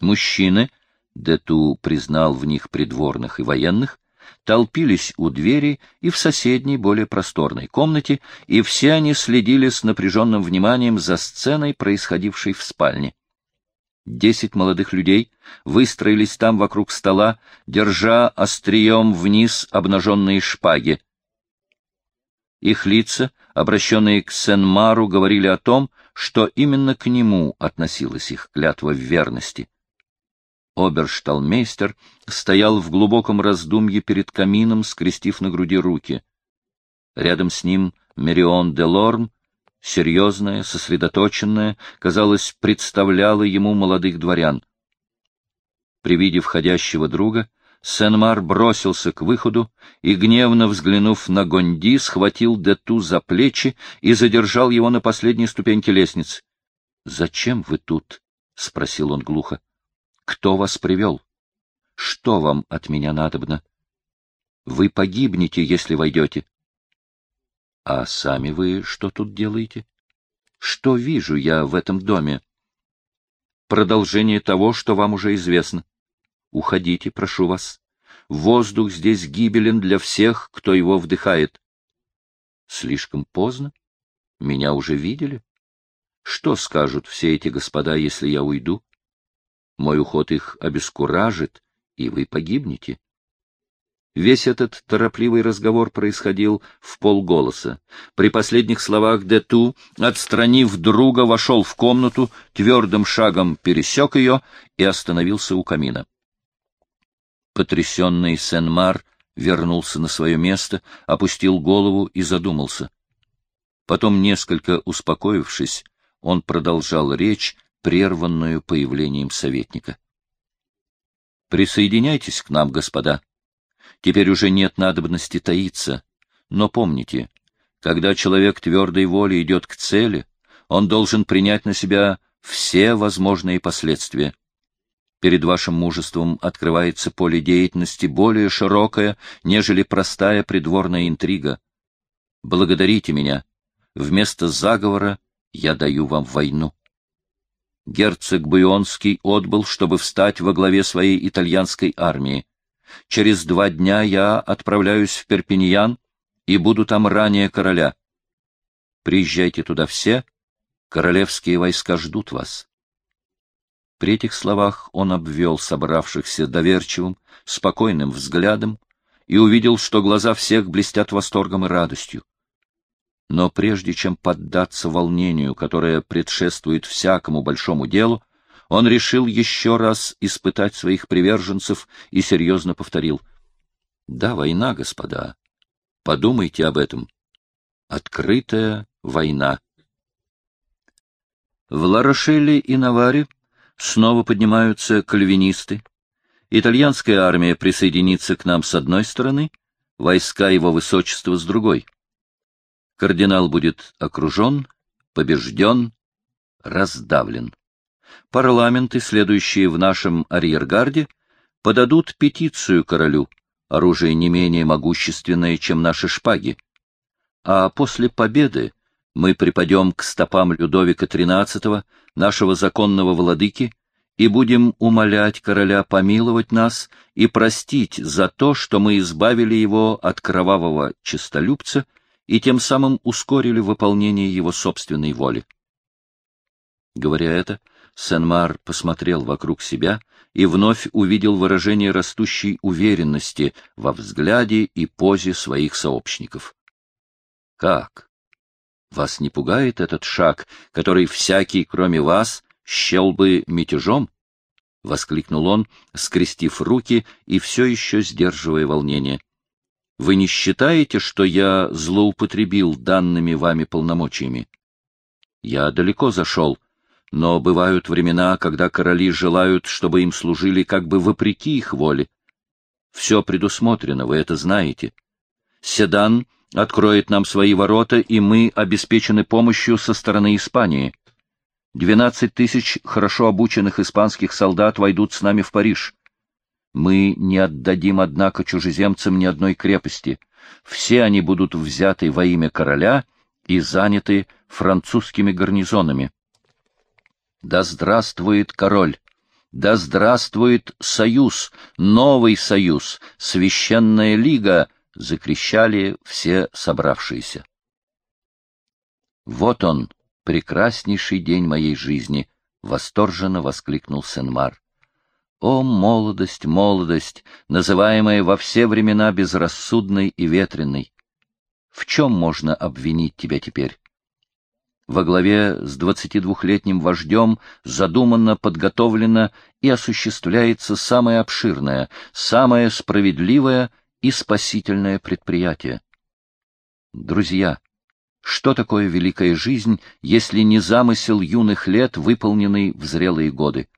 Мужчины, Дету признал в них придворных и военных, толпились у двери и в соседней, более просторной комнате, и все они следили с напряженным вниманием за сценой, происходившей в спальне. Десять молодых людей выстроились там вокруг стола, держа острием вниз обнаженные шпаги. Их лица, обращенные к Сен-Мару, говорили о том, что именно к нему относилась их клятва в верности. Обершталмейстер стоял в глубоком раздумье перед камином, скрестив на груди руки. Рядом с ним Мерион де Лорн, серьезная, сосредоточенная, казалось, представляла ему молодых дворян. При виде входящего друга Сен-Мар бросился к выходу и, гневно взглянув на Гонди, схватил Дету за плечи и задержал его на последней ступеньке лестницы. — Зачем вы тут? — спросил он глухо. Кто вас привел? Что вам от меня надобно? Вы погибнете, если войдете. А сами вы что тут делаете? Что вижу я в этом доме? Продолжение того, что вам уже известно. Уходите, прошу вас. Воздух здесь гибелен для всех, кто его вдыхает. Слишком поздно? Меня уже видели? Что скажут все эти господа, если я уйду? Мой уход их обескуражит, и вы погибнете. Весь этот торопливый разговор происходил в полголоса. При последних словах Дету, отстранив друга, вошел в комнату, твердым шагом пересек ее и остановился у камина. Потрясенный Сен-Мар вернулся на свое место, опустил голову и задумался. Потом, несколько успокоившись, он продолжал речь, прерванную появлением советника. Присоединяйтесь к нам, господа. Теперь уже нет надобности таиться. Но помните, когда человек твердой воли идет к цели, он должен принять на себя все возможные последствия. Перед вашим мужеством открывается поле деятельности более широкое, нежели простая придворная интрига. Благодарите меня. Вместо заговора я даю вам войну герцог Буйонский отбыл, чтобы встать во главе своей итальянской армии. Через два дня я отправляюсь в Перпиньян и буду там ранее короля. Приезжайте туда все, королевские войска ждут вас. При этих словах он обвел собравшихся доверчивым, спокойным взглядом и увидел, что глаза всех блестят восторгом и радостью. Но прежде чем поддаться волнению, которое предшествует всякому большому делу, он решил еще раз испытать своих приверженцев и серьезно повторил. «Да, война, господа. Подумайте об этом. Открытая война». В Ларошеле и Наваре снова поднимаются кальвинисты. Итальянская армия присоединится к нам с одной стороны, войска его высочества с другой — Кардинал будет окружен, побежден, раздавлен. Парламенты, следующие в нашем арьергарде, подадут петицию королю, оружие не менее могущественное, чем наши шпаги. А после победы мы припадем к стопам Людовика XIII, нашего законного владыки, и будем умолять короля помиловать нас и простить за то, что мы избавили его от кровавого честолюбца и тем самым ускорили выполнение его собственной воли. Говоря это, Сен-Мар посмотрел вокруг себя и вновь увидел выражение растущей уверенности во взгляде и позе своих сообщников. Как? Вас не пугает этот шаг, который всякий, кроме вас, счел бы мятежом? — воскликнул он, скрестив руки и все еще сдерживая волнение. Вы не считаете, что я злоупотребил данными вами полномочиями? Я далеко зашел, но бывают времена, когда короли желают, чтобы им служили как бы вопреки их воле. Все предусмотрено, вы это знаете. Седан откроет нам свои ворота, и мы обеспечены помощью со стороны Испании. Двенадцать тысяч хорошо обученных испанских солдат войдут с нами в Париж. Мы не отдадим, однако, чужеземцам ни одной крепости. Все они будут взяты во имя короля и заняты французскими гарнизонами. Да здравствует король! Да здравствует союз, новый союз, священная лига, закричали все собравшиеся. Вот он, прекраснейший день моей жизни, восторженно воскликнул Сенмар. О, молодость, молодость, называемая во все времена безрассудной и ветреной! В чем можно обвинить тебя теперь? Во главе с двадцатидвухлетним вождем задуманно, подготовлено и осуществляется самое обширное, самое справедливое и спасительное предприятие. Друзья, что такое великая жизнь, если не замысел юных лет, выполненный в зрелые годы?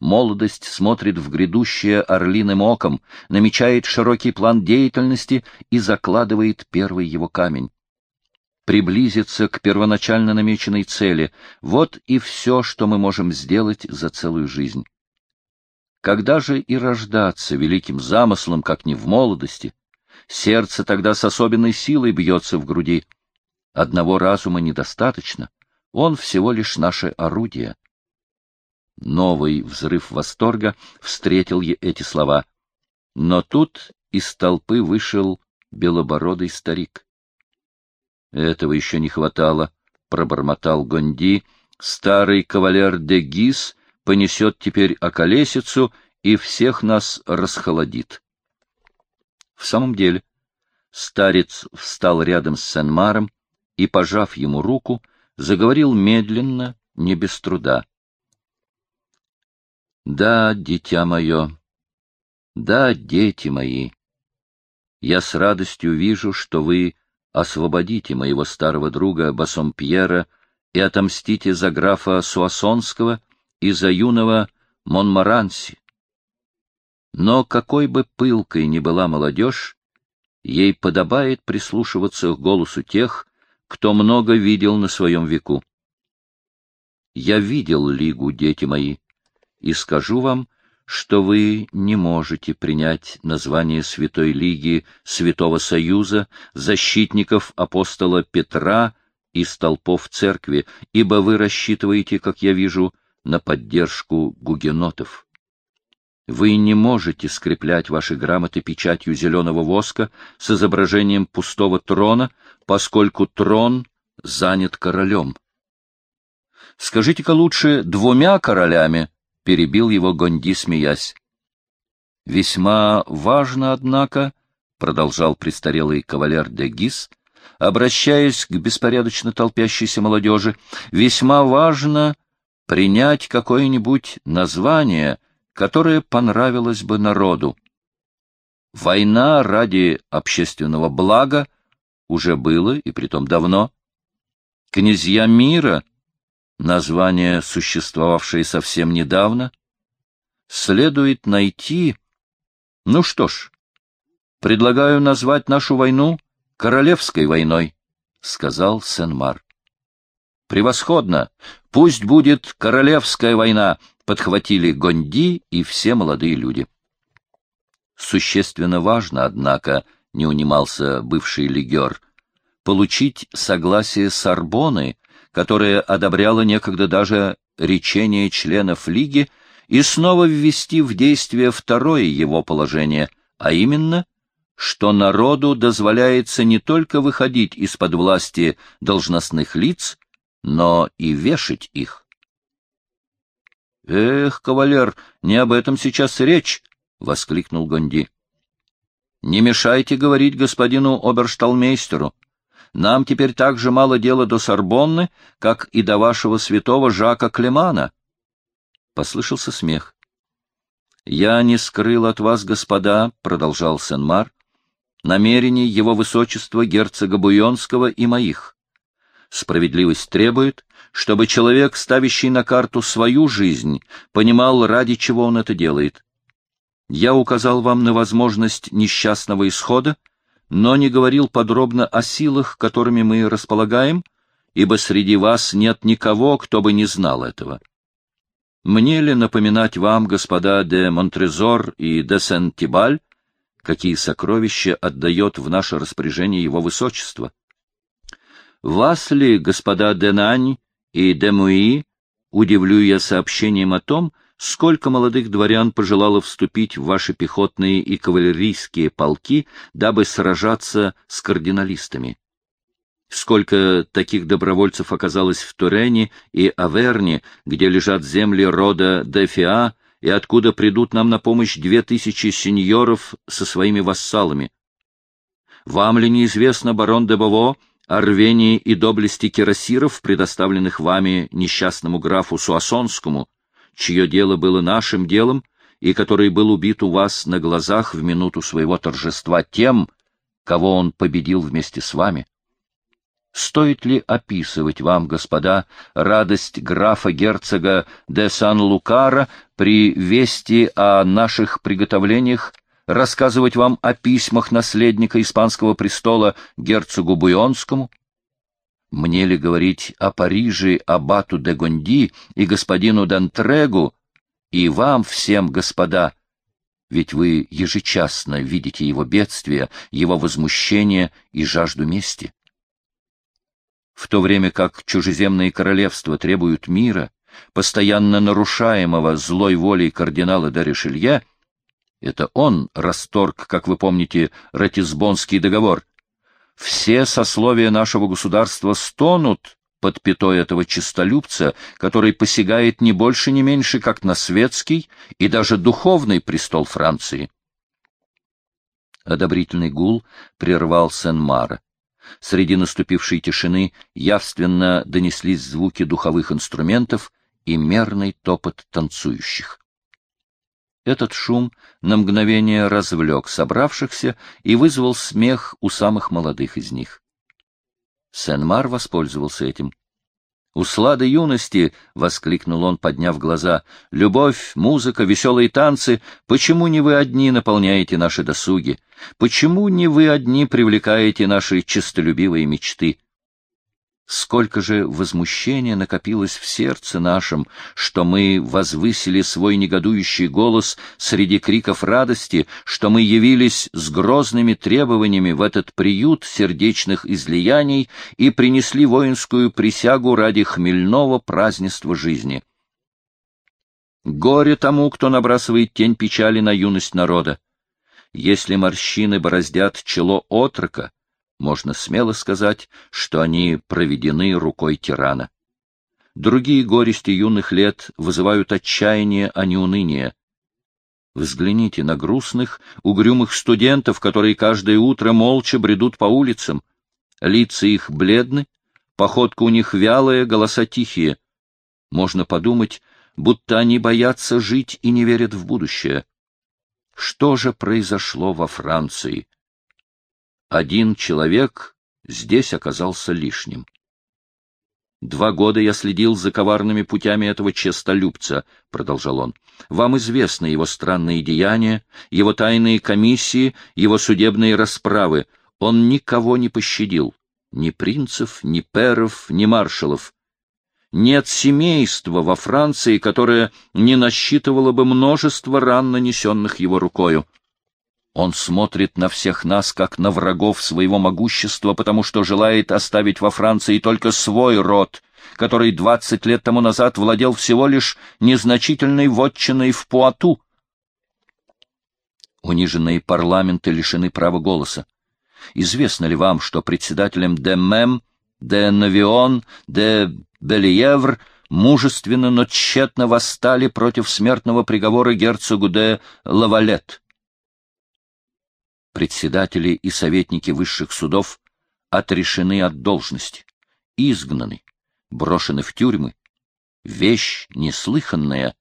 Молодость смотрит в грядущее орлиным оком, намечает широкий план деятельности и закладывает первый его камень. Приблизиться к первоначально намеченной цели — вот и все, что мы можем сделать за целую жизнь. Когда же и рождаться великим замыслом, как не в молодости? Сердце тогда с особенной силой бьется в груди. Одного разума недостаточно, он всего лишь наше орудие. Новый взрыв восторга встретил эти слова. Но тут из толпы вышел белобородый старик. Этого еще не хватало, — пробормотал Гонди. Старый кавалер де Гис понесет теперь околесицу и всех нас расхолодит. В самом деле, старец встал рядом с Сен-Маром и, пожав ему руку, заговорил медленно, не без труда. Да, дитя мое, да, дети мои, я с радостью вижу, что вы освободите моего старого друга Бассомпьера и отомстите за графа Суассонского и за юного Монмаранси. Но какой бы пылкой ни была молодежь, ей подобает прислушиваться к голосу тех, кто много видел на своем веку. Я видел Лигу, дети мои, и скажу вам, что вы не можете принять название Святой Лиги Святого Союза, защитников апостола Петра и столпов церкви, ибо вы рассчитываете, как я вижу, на поддержку гугенотов. Вы не можете скреплять ваши грамоты печатью зеленого воска с изображением пустого трона, поскольку трон занят королем. Скажите-ка лучше двумя королями, перебил его Гонди, смеясь. Весьма важно, однако, продолжал престарелый кавалер де Гис, обращаясь к беспорядочно толпящейся молодежи, весьма важно принять какое-нибудь название, которое понравилось бы народу. Война ради общественного блага уже было, и притом давно. Князья мира название, существовавшее совсем недавно, следует найти... Ну что ж, предлагаю назвать нашу войну Королевской войной, — сказал Сен-Мар. Превосходно! Пусть будет Королевская война, — подхватили Гонди и все молодые люди. Существенно важно, однако, — не унимался бывший легер, — получить согласие Сорбоны которое одобряло некогда даже речение членов Лиги, и снова ввести в действие второе его положение, а именно, что народу дозволяется не только выходить из-под власти должностных лиц, но и вешать их. «Эх, кавалер, не об этом сейчас речь!» — воскликнул Гонди. «Не мешайте говорить господину обершталмейстеру. Нам теперь так же мало дела до Сорбонны, как и до вашего святого Жака Клемана. Послышался смех. «Я не скрыл от вас, господа», — продолжал Сен-Мар, — «намерений его высочества герцога Буйонского и моих. Справедливость требует, чтобы человек, ставящий на карту свою жизнь, понимал, ради чего он это делает. Я указал вам на возможность несчастного исхода, но не говорил подробно о силах, которыми мы располагаем, ибо среди вас нет никого, кто бы не знал этого. Мне ли напоминать вам, господа де Монтрезор и де Сен-Тибаль, какие сокровища отдает в наше распоряжение его высочество? Вас ли, господа де Нань и де Муи, удивлю я сообщением о том, сколько молодых дворян пожелало вступить в ваши пехотные и кавалерийские полки, дабы сражаться с кардиналистами? Сколько таких добровольцев оказалось в Турене и Аверне, где лежат земли рода Дефиа, и откуда придут нам на помощь две тысячи сеньоров со своими вассалами? Вам ли неизвестно, барон де Бово, о рвении и доблести кирасиров, предоставленных вами несчастному графу Суасонскому, чье дело было нашим делом, и который был убит у вас на глазах в минуту своего торжества тем, кого он победил вместе с вами? Стоит ли описывать вам, господа, радость графа-герцога де Сан-Лукара при вести о наших приготовлениях, рассказывать вам о письмах наследника испанского престола герцогу Буйонскому? Мне ли говорить о Париже абату де Гонди и господину Дантрегу, и вам всем, господа, ведь вы ежечасно видите его бедствие, его возмущение и жажду мести? в то время как чужеземные королевства требуют мира, постоянно нарушаемого злой волей кардинала де это он расторг, как вы помните, Ратисбонский договор. Все сословия нашего государства стонут под пятой этого честолюбца, который посягает не больше, не меньше, как на светский и даже духовный престол Франции. Одобрительный гул прервал Сен-Мара. Среди наступившей тишины явственно донеслись звуки духовых инструментов и мерный топот танцующих. Этот шум на мгновение развлек собравшихся и вызвал смех у самых молодых из них. Сен-Мар воспользовался этим. «Услада юности!» — воскликнул он, подняв глаза. «Любовь, музыка, веселые танцы! Почему не вы одни наполняете наши досуги? Почему не вы одни привлекаете наши честолюбивые мечты? Сколько же возмущения накопилось в сердце нашем, что мы возвысили свой негодующий голос среди криков радости, что мы явились с грозными требованиями в этот приют сердечных излияний и принесли воинскую присягу ради хмельного празднества жизни. Горе тому, кто набрасывает тень печали на юность народа. Если морщины бороздят чело отрока, можно смело сказать, что они проведены рукой тирана. Другие горести юных лет вызывают отчаяние, а не уныние. Взгляните на грустных, угрюмых студентов, которые каждое утро молча бредут по улицам. Лица их бледны, походка у них вялая, голоса тихие. Можно подумать, будто они боятся жить и не верят в будущее. Что же произошло во Франции? Один человек здесь оказался лишним. «Два года я следил за коварными путями этого честолюбца», — продолжал он. «Вам известны его странные деяния, его тайные комиссии, его судебные расправы. Он никого не пощадил, ни принцев, ни перов, ни маршалов. Нет семейства во Франции, которое не насчитывало бы множество ран, нанесенных его рукою. Он смотрит на всех нас, как на врагов своего могущества, потому что желает оставить во Франции только свой род, который двадцать лет тому назад владел всего лишь незначительной вотчиной в Пуату. Униженные парламенты лишены права голоса. Известно ли вам, что председателем де Мем, де Навион, де Белиевр мужественно, но тщетно восстали против смертного приговора герцогу де Лавалет. Председатели и советники высших судов отрешены от должности, изгнаны, брошены в тюрьмы. Вещь неслыханная,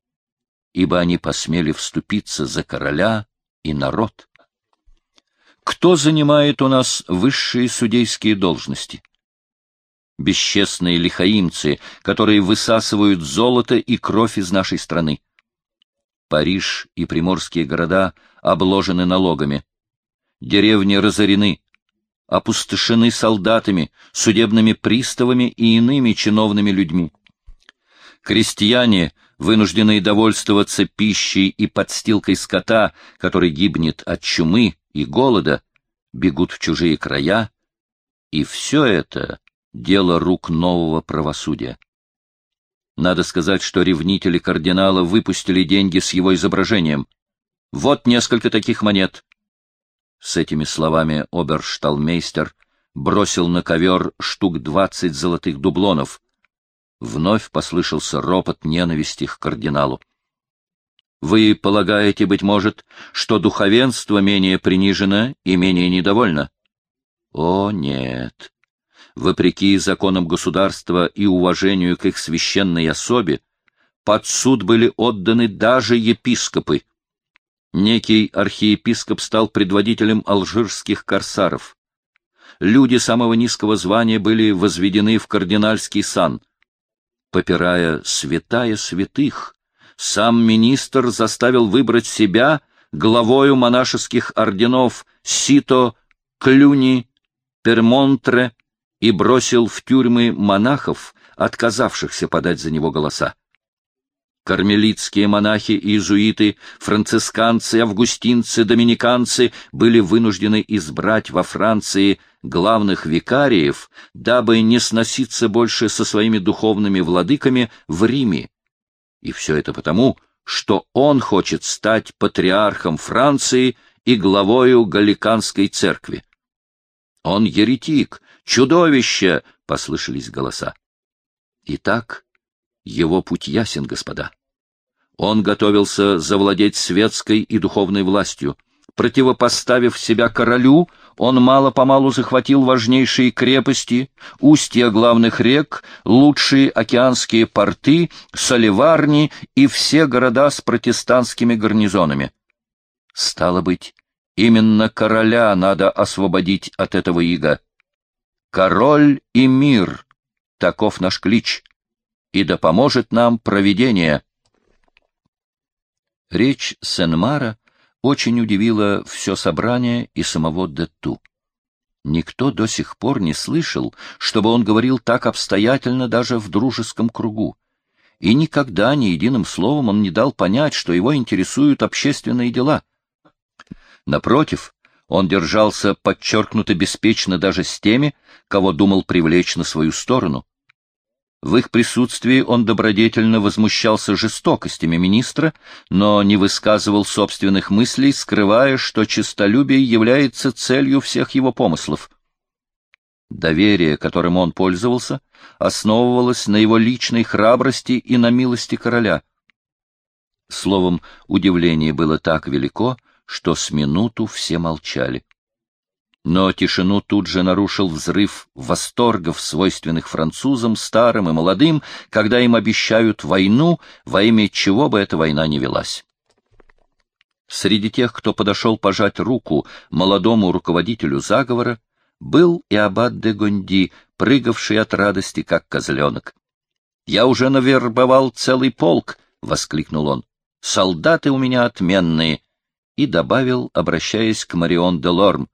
ибо они посмели вступиться за короля и народ. Кто занимает у нас высшие судейские должности? бесчестные лихаимцы, которые высасывают золото и кровь из нашей страны. Париж и приморские города обложены налогами. Деревни разорены, опустошены солдатами, судебными приставами и иными чиновными людьми. Крестьяне, вынужденные довольствоваться пищей и подстилкой скота, который гибнет от чумы и голода, бегут в чужие края, и все это дело рук нового правосудия. Надо сказать, что ревнители кардинала выпустили деньги с его изображением. Вот несколько таких монет. С этими словами обершталмейстер бросил на ковер штук двадцать золотых дублонов. Вновь послышался ропот ненависти к кардиналу. Вы полагаете, быть может, что духовенство менее принижено и менее недовольно? О, нет. Вопреки законам государства и уважению к их священной особе, под суд были отданы даже епископы. Некий архиепископ стал предводителем алжирских корсаров. Люди самого низкого звания были возведены в кардинальский сан. Попирая святая святых, сам министр заставил выбрать себя главою монашеских орденов Сито, Клюни, Пермонтре и бросил в тюрьмы монахов, отказавшихся подать за него голоса. Кармелитские монахи и иезуиты, францисканцы, августинцы, доминиканцы были вынуждены избрать во Франции главных викариев, дабы не сноситься больше со своими духовными владыками в Риме. И все это потому, что он хочет стать патриархом Франции и главою Галиканской церкви. Он еретик, чудовище, — послышались голоса. Итак, его путь ясен, господа. Он готовился завладеть светской и духовной властью. Противопоставив себя королю, он мало-помалу захватил важнейшие крепости, устья главных рек, лучшие океанские порты, соливарни и все города с протестантскими гарнизонами. Стало быть, именно короля надо освободить от этого ига. Король и мир — таков наш клич, и да поможет нам провидение. Речь Сен-Мара очень удивила все собрание и самого Дету. Никто до сих пор не слышал, чтобы он говорил так обстоятельно даже в дружеском кругу. И никогда ни единым словом он не дал понять, что его интересуют общественные дела. Напротив, он держался подчеркнуто беспечно даже с теми, кого думал привлечь на свою сторону. В их присутствии он добродетельно возмущался жестокостями министра, но не высказывал собственных мыслей, скрывая, что честолюбие является целью всех его помыслов. Доверие, которым он пользовался, основывалось на его личной храбрости и на милости короля. Словом, удивление было так велико, что с минуту все молчали. Но тишину тут же нарушил взрыв восторгов, свойственных французам, старым и молодым, когда им обещают войну, во имя чего бы эта война не велась. Среди тех, кто подошел пожать руку молодому руководителю заговора, был и аббат де Гонди, прыгавший от радости, как козленок. «Я уже навербовал целый полк!» — воскликнул он. «Солдаты у меня отменные!» И добавил, обращаясь к Марион де Лорм,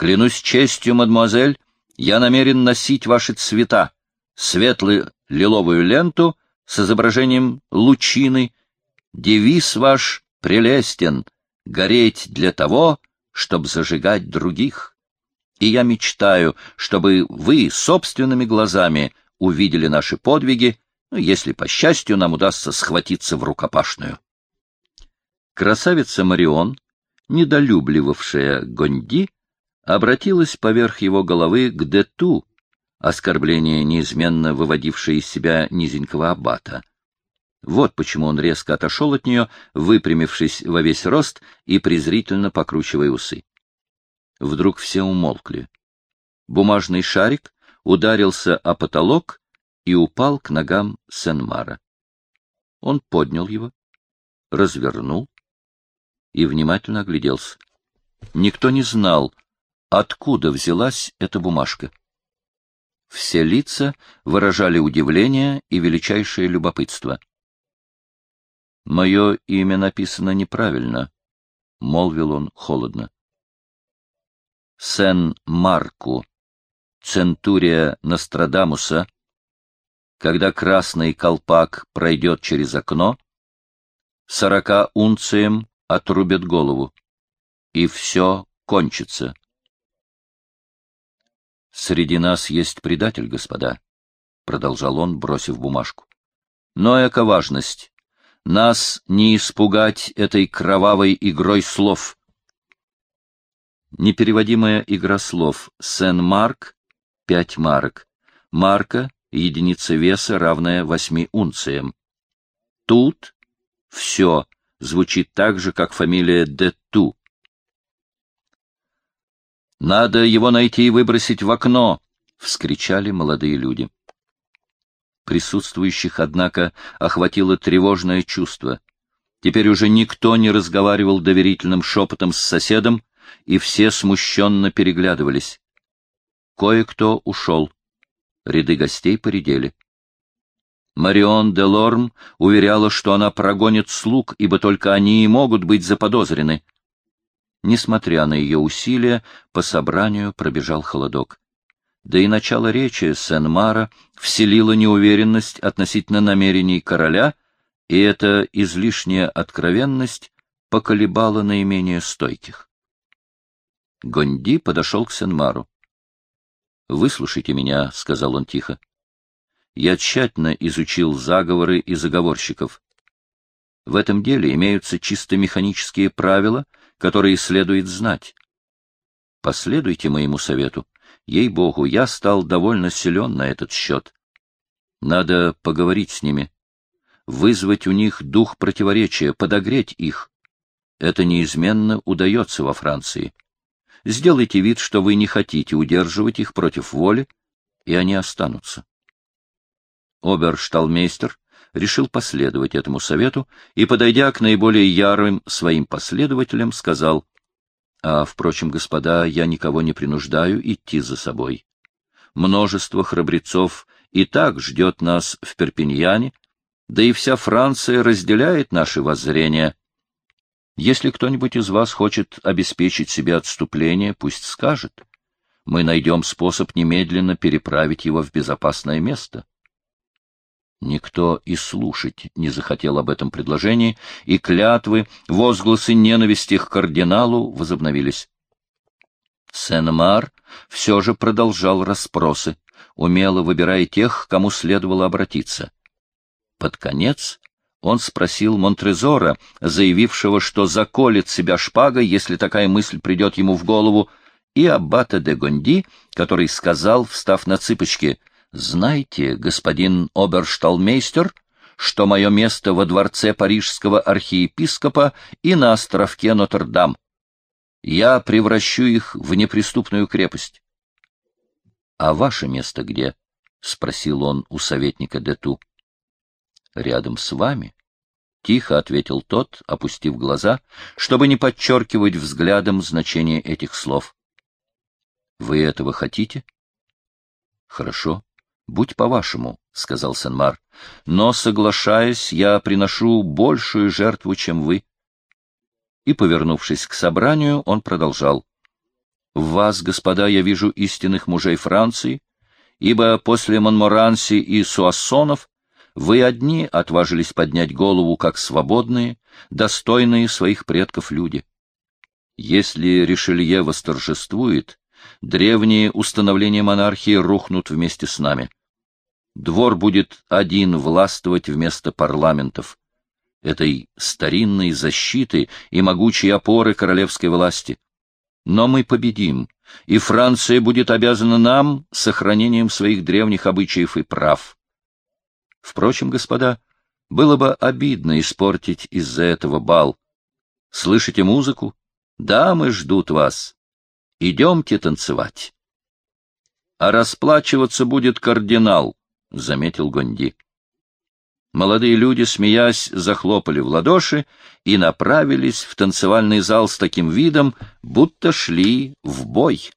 Клянусь честью, мадемуазель, я намерен носить ваши цвета, светлую лиловую ленту с изображением лучины. Девиз ваш прелестен — гореть для того, чтобы зажигать других. И я мечтаю, чтобы вы собственными глазами увидели наши подвиги, ну, если, по счастью, нам удастся схватиться в рукопашную. Красавица Марион, недолюбливавшая Гонди, обратилась поверх его головы к Дету, оскорбление, неизменно выводившее из себя низенького аббата. Вот почему он резко отошел от нее, выпрямившись во весь рост и презрительно покручивая усы. Вдруг все умолкли. Бумажный шарик ударился о потолок и упал к ногам Сенмара. Он поднял его, развернул и внимательно огляделся. Никто не знал, откуда взялась эта бумажка. Все лица выражали удивление и величайшее любопытство. «Мое имя написано неправильно», — молвил он холодно. «Сен-Марку, Центурия Нострадамуса, когда красный колпак пройдет через окно, сорока унцием отрубят голову, и все кончится». — Среди нас есть предатель, господа, — продолжал он, бросив бумажку. Но эко важность. Нас не испугать этой кровавой игрой слов. Непереводимая игра слов. Сен-Марк — пять марок. Марка — единица веса, равная восьми унциям. Тут все звучит так же, как фамилия де «Надо его найти и выбросить в окно!» — вскричали молодые люди. Присутствующих, однако, охватило тревожное чувство. Теперь уже никто не разговаривал доверительным шепотом с соседом, и все смущенно переглядывались. Кое-кто ушел. Ряды гостей поредели. Марион де Лорм уверяла, что она прогонит слуг, ибо только они и могут быть заподозрены. Несмотря на ее усилия, по собранию пробежал холодок. Да и начало речи Сен-Мара вселило неуверенность относительно намерений короля, и эта излишняя откровенность поколебала наименее стойких. Гонди подошел к Сен-Мару. «Выслушайте меня», — сказал он тихо. «Я тщательно изучил заговоры и заговорщиков. В этом деле имеются чисто механические правила — которые следует знать. Последуйте моему совету. Ей-богу, я стал довольно силен на этот счет. Надо поговорить с ними, вызвать у них дух противоречия, подогреть их. Это неизменно удается во Франции. Сделайте вид, что вы не хотите удерживать их против воли, и они останутся. Обершталмейстер решил последовать этому совету и, подойдя к наиболее ярым своим последователям, сказал, «А, впрочем, господа, я никого не принуждаю идти за собой. Множество храбрецов и так ждет нас в Перпиньяне, да и вся Франция разделяет наши воззрения. Если кто-нибудь из вас хочет обеспечить себе отступление, пусть скажет. Мы найдем способ немедленно переправить его в безопасное место. Никто и слушать не захотел об этом предложении, и клятвы, возгласы ненависти к кардиналу возобновились. Сен-Мар все же продолжал расспросы, умело выбирая тех, кому следовало обратиться. Под конец он спросил Монтрезора, заявившего, что заколет себя шпагой, если такая мысль придет ему в голову, и аббата де Гонди, который сказал, встав на цыпочки — знаете, господин обершталмейстер, что мое место во дворце парижского архиепископа и на островке Нотр-Дам. Я превращу их в неприступную крепость. — А ваше место где? — спросил он у советника Дету. — Рядом с вами. — тихо ответил тот, опустив глаза, чтобы не подчеркивать взглядом значение этих слов. — Вы этого хотите? — Хорошо. Будь по-вашему, — сказал Сенмар, — но, соглашаясь, я приношу большую жертву, чем вы. И, повернувшись к собранию, он продолжал. — В вас, господа, я вижу истинных мужей Франции, ибо после Монморанси и Суассонов вы одни отважились поднять голову как свободные, достойные своих предков люди. Если Ришелье восторжествует, древние установления монархии рухнут вместе с нами. Двор будет один властвовать вместо парламентов, этой старинной защиты и могучей опоры королевской власти. Но мы победим, и Франция будет обязана нам сохранением своих древних обычаев и прав. Впрочем, господа, было бы обидно испортить из-за этого бал. Слышите музыку? Дамы ждут вас. Идемте танцевать. А расплачиваться будет кардинал. — заметил Гонди. Молодые люди, смеясь, захлопали в ладоши и направились в танцевальный зал с таким видом, будто шли в бой.